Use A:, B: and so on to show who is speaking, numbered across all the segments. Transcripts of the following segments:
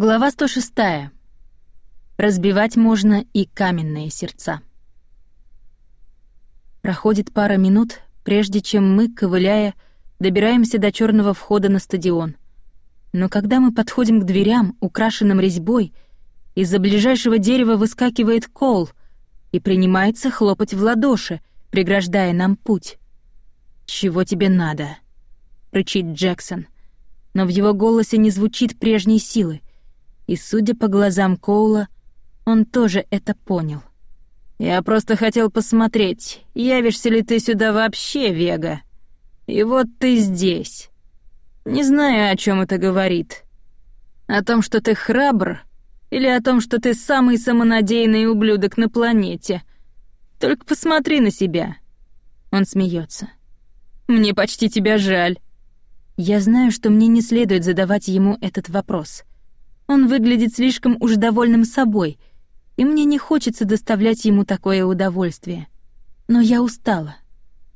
A: Глава 106. Разбивать можно и каменные сердца. Проходит пара минут, прежде чем мы, ковыляя, добираемся до черного входа на стадион. Но когда мы подходим к дверям, украшенным резьбой, из-за ближайшего дерева выскакивает Кол и принимается хлопать в ладоши, преграждая нам путь. «Чего тебе надо?» — рычит Джексон. Но в его голосе не звучит прежней силы — и, судя по глазам Коула, он тоже это понял. «Я просто хотел посмотреть, явишься ли ты сюда вообще, Вега. И вот ты здесь. Не знаю, о чем это говорит. О том, что ты храбр, или о том, что ты самый самонадеянный ублюдок на планете. Только посмотри на себя». Он смеется. «Мне почти тебя жаль». Я знаю, что мне не следует задавать ему этот вопрос — он выглядит слишком уж довольным собой, и мне не хочется доставлять ему такое удовольствие. Но я устала.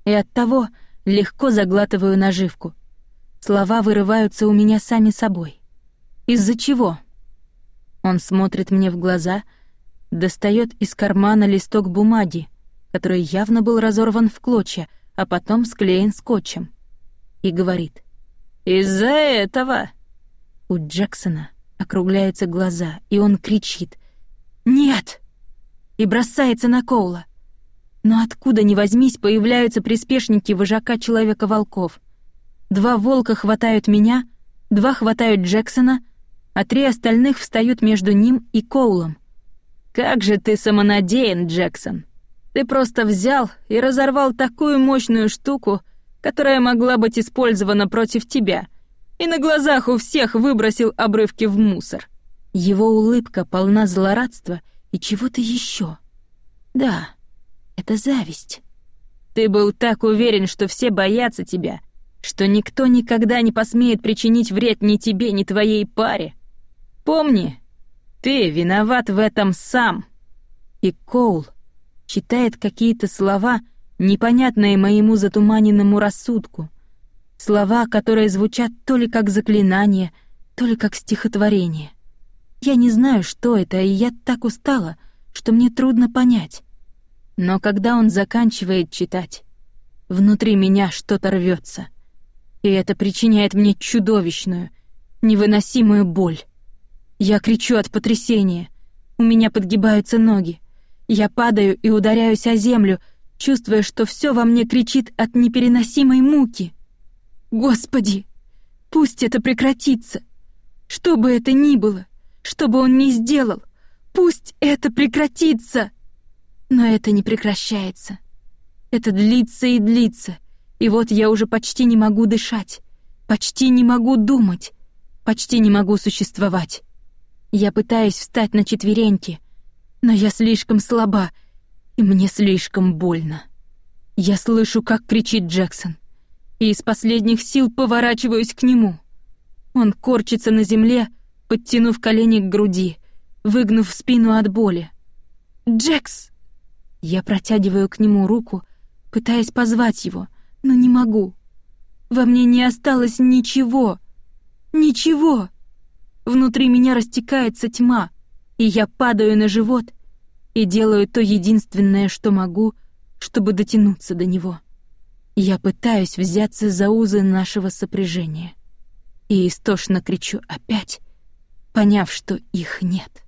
A: И оттого легко заглатываю наживку. Слова вырываются у меня сами собой. Из-за чего? Он смотрит мне в глаза, достает из кармана листок бумаги, который явно был разорван в клочья, а потом склеен скотчем, и говорит. «Из-за этого...» У Джексона Округляются глаза, и он кричит «Нет!» и бросается на Коула. Но откуда ни возьмись, появляются приспешники вожака Человека-волков. Два волка хватают меня, два хватают Джексона, а три остальных встают между ним и Коулом. «Как же ты самонадеян, Джексон! Ты просто взял и разорвал такую мощную штуку, которая могла быть использована против тебя и на глазах у всех выбросил обрывки в мусор. Его улыбка полна злорадства и чего-то еще. Да, это зависть. Ты был так уверен, что все боятся тебя, что никто никогда не посмеет причинить вред ни тебе, ни твоей паре. Помни, ты виноват в этом сам. И Коул читает какие-то слова, непонятные моему затуманенному рассудку — Слова, которые звучат то ли как заклинание, то ли как стихотворение. Я не знаю, что это, и я так устала, что мне трудно понять. Но когда он заканчивает читать, внутри меня что-то рвется, и это причиняет мне чудовищную, невыносимую боль. Я кричу от потрясения, у меня подгибаются ноги. Я падаю и ударяюсь о землю, чувствуя, что все во мне кричит от непереносимой муки. Господи, пусть это прекратится. Что бы это ни было, что бы он ни сделал, пусть это прекратится. Но это не прекращается. Это длится и длится, и вот я уже почти не могу дышать, почти не могу думать, почти не могу существовать. Я пытаюсь встать на четвереньки, но я слишком слаба, и мне слишком больно. Я слышу, как кричит Джексон и из последних сил поворачиваюсь к нему. Он корчится на земле, подтянув колени к груди, выгнув спину от боли. «Джекс!» Я протягиваю к нему руку, пытаясь позвать его, но не могу. Во мне не осталось ничего. Ничего. Внутри меня растекается тьма, и я падаю на живот и делаю то единственное, что могу, чтобы дотянуться до него. Я пытаюсь взяться за узы нашего сопряжения. И истошно кричу опять, поняв, что их нет.